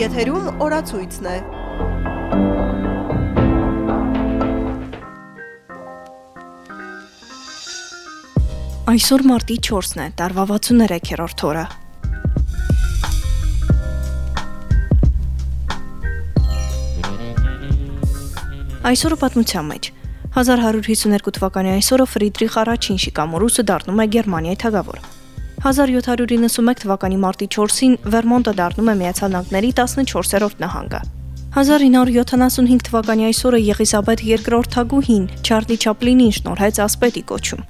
Եթերում օրացույցն է։ Այսօր մարտի 4-ն է, տարվա 63-րդ օրը։ Այսօրը պատմության մեջ 1152 թվականի այսօրը Ֆրիդրիխ առաջին շիկամորուսը դառնում է Գերմանիայի թագավոր։ 1791 թվականի մարտի 4-ին Վերմոնտը դառնում է Միացյալ Նահանգների 14-րդ նահանգը։ 1975 թվականի այսօրը Եղիսաբեթ II-թագուհին Չարլի Չապլինին շնորհեց ասպետի կոչում։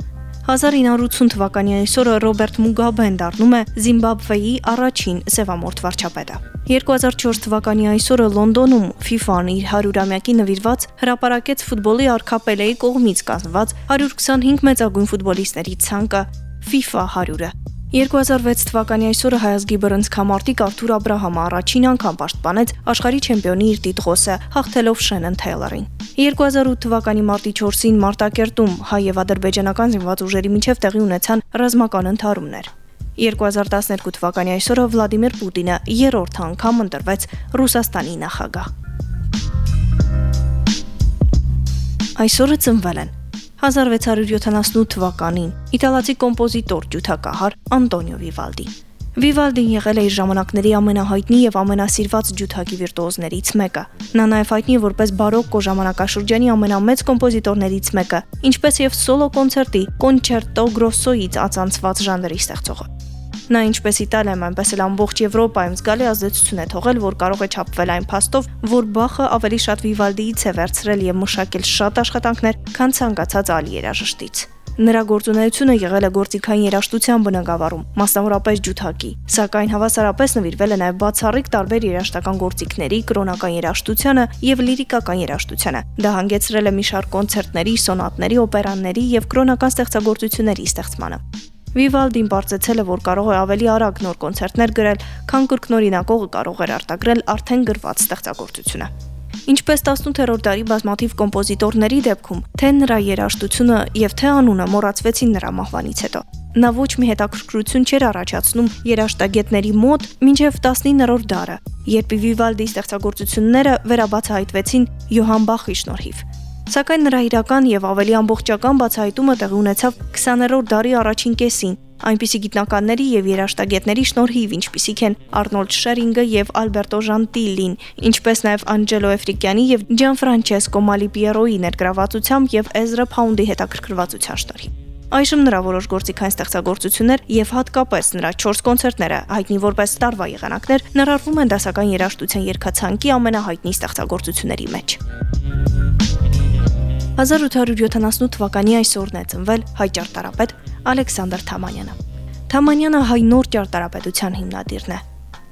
1980 թվականի այսօրը Ռոբերտ Մուգաբեն դառնում է Զիմբաբվեի առաջին սևամորթ վարչապետը։ 2004 թվականի այսօրը Լոնդոնում FIFA-ն իր 100-ամյակի նվիրված հրապարակեց ֆուտբոլի արքապելեի կողմից կազմված 125 մեծագույն ֆուտբոլիստների ցանկը FIFA 100-ը։ 2006 թվականի այսօրը հայազգի բռնցքամարտիկ Արթուր Աբ รา համը առաջին անգամ պաշտպանեց աշխարհի չեմպիոնի իր տիտղոսը, հաղթելով Շենեն Թեյլորին։ 2008 թվականի մարտի 4-ին Մարտակերտում հայ եւ ադրբեջանական զինված ուժերի միջև տեղի ունեցան ռազմական ընդհարումներ։ 2012 թվականի այսօրը Վլադիմիր Պուտինը երրորդ անգամ ընտրվեց Ռուսաստանի նախագահ։ Այսօրը ծնվել են 1678 թվականին իտալացի կոմպոզիտոր ջութակահար Անտոնիո Վիվալդի։ Վիվալդին եղել է իր ժամանակների ամենահայտնի եւ ամենասիրված ջութակի վիրտուոզներից մեկը։ Նա նաեւ հայտնի է որպես բարոկկո ժամանակաշրջանի ամենամեծ կոմպոզիտորներից մեկը, ինչպես եւ սոլո կոնցերտի կոնչերտո գրոսոից ածանցված ժանրի ստեղծողը։ Նա ինչպես Իտալիայում, այնպես էլ ամբողջ Եվրոպայում զգալի ազդեցություն է թողել, որ կարող է չափվել այն փաստով, որ Բախը ավելի շատ Վիվալդիից է վերցրել եւ մշակել շատ աշխատանքներ, քան ցանկացած այլ երաժշտից։ Նրա գործունեությունը եղել է գործիքային երաժշտության բնագավառում, մասնավորապես ջութակի, սակայն հավասարապես նվիրվել է նաև բացառիկ տարբեր երաժշտական գործիքների, կրոնական երաժշտությանը եւ լիրիկական երաժշտությանը։ Դա հանգեցրել է մի շարք կոնցերտների, սոնատների, օպերաների եւ կրոնական ստեղծագործությունների ստեղծմանը։ Վիվալդին բարձեցել է, որ կարող է ավելի արագ նոր կոնցերտներ գրել, քան կրկնօրինակողը կարող էր արտագրել արդեն գրված ստեղծագործությունը։ Ինչպես 18-րդ դարի բազմաթիվ կոմպոզիտորների դեպքում, թե նրա երաժշտությունը եւ թե անունը մոռացվեցին նրա մահվանից հետո։ Նա ոչ մի հետաքրքրություն չէր առաջացնում երաժշտագետների մոտ մինչև 19-րդ դարը, երբ Վիվալդի ստեղծագործությունները վերաբացահայտվեցին Յոհան Բախի շնորհիվ։ Սակայն նրա իրական եւ ավելի ամբողջական բացահայտումը տեղի ունեցավ 20-րդ դարի առաջին կեսին, այնպիսի գիտնականների եւ երաշտագետների շնորհիվ, ինչպիսիք են Արնոլդ Շերինգը եւ Ալբերտո Ժանտիլին, ինչպես նաեւ Անջելո Էֆրիկյանի եւ Ջան Ֆրանչեսկո Մալիպիերոյի ներգրավվածությամբ եւ Էզրա Փաունդի հետաքրքրվածության շնորհիվ։ Այժմ նրա որոշ գործիքային ստեղծագործություններ եւ հատկապես նրա 4 կոնցերտները, հայտնի որպես տարվա եղանակներ, ներառվում են դասական երաժշտության երկացանկի ամենահայտնի ստեղծագործությունների մեջ։ 1878 թվականի այսօրն է ծնվել հայ ճարտարապետ Ալեքսանդր Թամանյանը։ Թամանյանը հայ նոր ճարտարապետության հիմնադիրն է։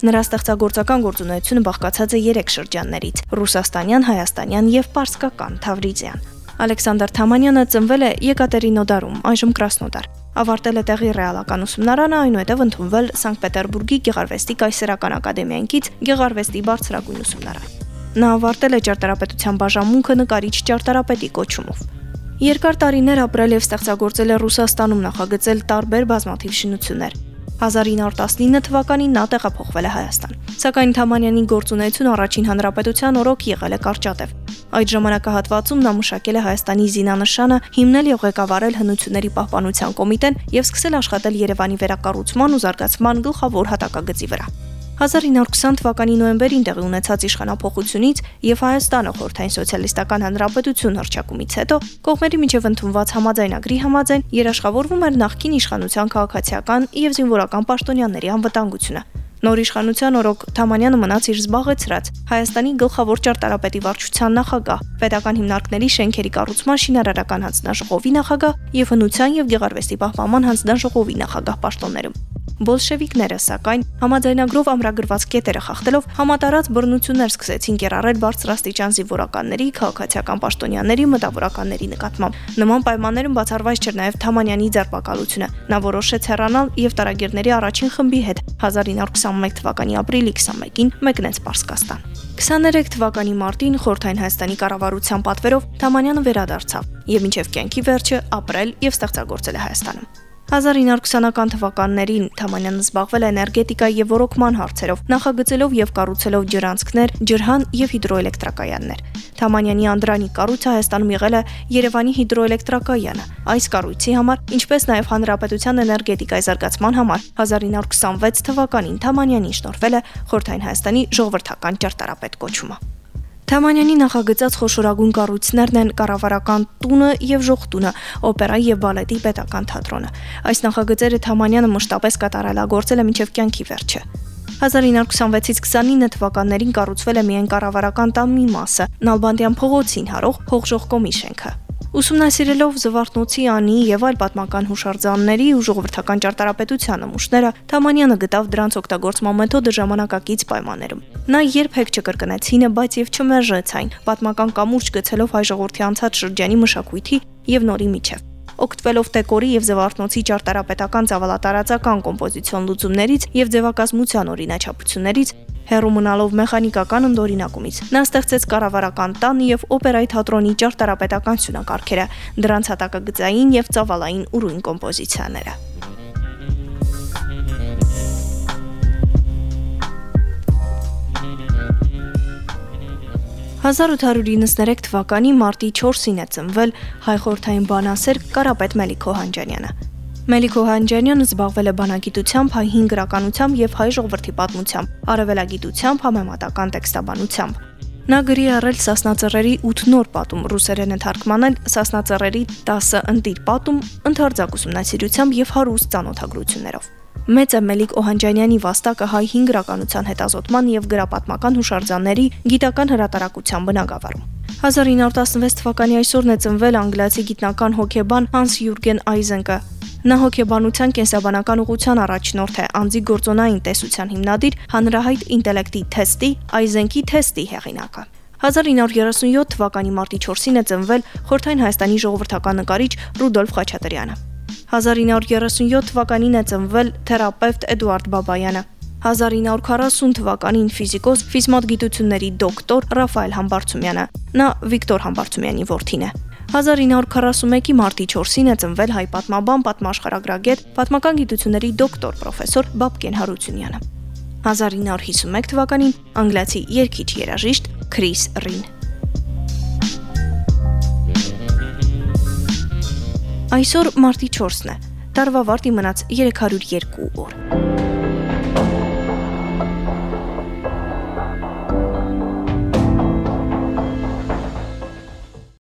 Նրա ստեղծագործական գործունեությունը բաղկացած է 3 շրջաններից՝ ռուսաստանյան, հայաստանյան եւ պարսկական Թավրիզյան։ Ալեքսանդր Թամանյանը ծնվել է Եկատերինոդարում, այժմ Կրասնոդար։ Ավարտել է տեղի ռեալական ուսումնարանը, այնուհետև ընդունվել Սանկտ Պետերբուրգի Գեղարվեստի կայսերական ակադեմիայից Գեղարվեստի բարձրագույն ուսումնարան։ Նա ավարտել է ճարտարապետության բաժանմունքը նկարիչ ճարտարապետի կոչումով։ Երկար տարիներ ապրել եւ ստեղծագործել է Ռուսաստանում նախագծել տարբեր բազմաթիվ շինություններ։ 1919 թվականին նա տեղափոխվել է Հայաստան։ Սակայն Թամանյանի գործունեությունը առաջին հանրապետության օրոք եղել է կարճատև։ Այդ ժամանակահատվածում նա մշակել է Հայաստանի զինանշանը, հիմնել եւ ղեկավարել հնությունների պահպանության կոմիտեն եւ սկսել աշխատել Երևանի վերակառուցման ու զարգացման գլխավոր հատակագծի վրա։ 1920 թվականի նոյեմբերին տեղի ունեցած իշխանապողությունից եւ Հայաստանը խորթային սոցիալիստական հանրապետություն հռչակումից հետո կողմերի միջև ընդունված համաձայնագրի համաձայն երաշխավորվում էր նախկին իշխանության քաղաքացիական եւ զինվորական պաշտոնյաների անվտանգությունը։ Նոր իշխանության օրոք Թամանյանը մնաց իր զբաղեցրած Հայաստանի գլխավոր ճարտարապետի վարչության նախագահ, պետական հիմնարկների շենքերի կառուցման շինարարական հանձնաժողովի նախագահ եւ հնության եւ գեղարվեստի պահպանման հանձնաժողովի նախագահ պաշտոններում։ Բոլշևիկները, սակայն, համաձայնագրով ամրագրված կետերը խախտելով համատարած բռնություններ սկսեցին կերառել բարձրաստիճան զինվորականների, քաղաքացիական պաշտոնյաների, մտավորականների նկատմամբ։ Նման պայմաններում բացառված չէր նաև Թամանյանի ձերբակալությունը։ Նա որոշեց հեռանալ եւ տարագիրների առաջին խմբի հետ 1921 թվականի ապրիլի 21-ին մեկնեց Պարսկաստան։ 23 թվականի մարտին Խորթային Հայաստանի կառավարության պատվերով Թամանյանը վերադարձավ եւ մինչև կյանքի վերջը ապրել եւ ստեղծագործել է Հայաստանում։ 1920-ական թվականներին Թամանյանը զբաղվել է էներգետիկայի եւ ռոռոկման հարցերով, նախագծելով եւ կառուցելով ջրանցքներ, ջրհան եւ հիդրոէլեկտրակայաններ։ Թամանյանի Անդրանի կառույցը Հայաստանում եղել է Երևանի հիդրոէլեկտրակայանը։ Այս կառույցի համար, ինչպես նաեւ Հանրապետության էներգետիկայի զարգացման համար 1926 թվականին Թամանյանին շնորհվել է Խորթային Հայաստանի ժողովրդական ճարտարապետ կոչումը։ Թամանյանի նախագծած խոշորագույն կառույցներն են կառավարական տունը եւ ժողտունը, օպերայի եւ բալետի պետական թատրոնը։ Այս նախագծերը Թամանյանը մշտապես կատարելագործել է մինչև կյանքի վերջը։ 1926-ից 29 թվականներին կառուցվել է միայն կառավարական տան մի մասը՝ Նալբանդյան փողոցին հարող Հողժողկոմի շենքը։ Ուսումնասիրելով Զվարթնոցի անի եւ այլ պատմական հուշարձանների ու ժողովրդական ճարտարապետության նմուշները, Թամանյանը գտավ դրանց օգտագործման մեթոդը ժամանակակից պայմաններում։ Նա երբեք չկրկնեց հինը, բայց եւ չմերժեց այն, պատմական կամուրջ գցելով հայ ժողովրդի անցած շրջանի մշակույթի եւ նորի միջև օգտվելով տեկորի եւ զվարթնոցի ճարտարապետական ծավալատարածական կոմպոզիցիոն լուծումներից եւ ձևակազմության օրինաչափություններից հերու մնալով մեխանիկական ընդօրինակումից։ Նա ստեղծեց կառավարական տան եւ օպերայի թատրոնի ճարտարապետական սյունակարգերը, դրանց հատակագծային եւ ծավալային ուրույն կոմպոզիցիաները։ «1893 թվականի մարտի 4-ին է ծնվել հայ խորթային բանասեր Կարապետ Մելիք Հոհանջանյանը։ Մելիք Հոհանջանյանը զբաղվել է բանագիտությամբ, հայ հին գրականությամբ եւ հայ ժողովրդի պատմությամբ, արևելագիտությամբ, համեմատական տեքստաբանությամբ։ Նա գրի առել Սասնածռերի 8 նոր պատում, ռուսերեն թարգմանել Սասնածռերի 10 ընտիր պատում, ընդարձակ ուսումնասիրությամբ եւ հարուստ ծանոթագրություններով։ Մեծ է Մելիք Օհանջանյանի վաստակը հայ հին գրականության հետազոտման եւ գրապատմական հուշարձանների գիտական հրատարակության բնագավառում։ 1916 թվականի այսօրն է ծնվել անգլիացի գիտնական հոկեբան Հանս Յուրգեն Այզենկը, Նա հոգեբանության կենսաբանական ուղղության առաջնորդ է, անձի գործոնային տեսության հիմնադիր, հանրահայտ ինտելեկտի թեստի, Այզենկի թեստի հեղինակը։ 1937 թվականի մարտի 4-ին է ծնվել Խորթային Հայաստանի ժողովրդական նկարիչ Ռուդոլֆ Խաչատրյանը։ 1937 թվականին է ծնվել թերապևտ Էդուարդ Բաբայանը։ 1940 թվականին ֆիզիկոս, ֆիզմատ դոկտոր Ռաֆայել Համբարձումյանը։ Նա Վիկտոր Համբարձումյանի որդին է։ 1941-ի մարտի 4-ին է ծնվել հայ պատմաբան, պատմաշխարհագրագետ, պատմական գիտությունների դոկտոր պրոֆեսոր Բաբկեն Հարությունյանը։ 1951 թվականին անգլիացի երգիչ երաժիշտ Քրիս Ռին։ Այսօր մարտի 4-ն է։ Տարվա վարտի մնաց 302 օր։